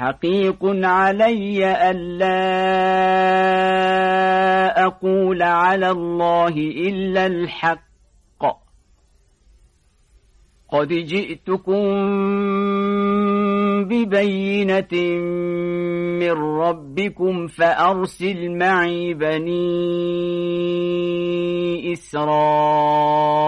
حقيق علي ألا أقول على الله إلا الحق. قد جئتكم ببينة من ربكم فأرسل معي بني إسرائيل.